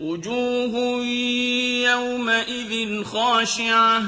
وُجُوهٌ يَوْمَئِذٍ خَاشِعَةٌ.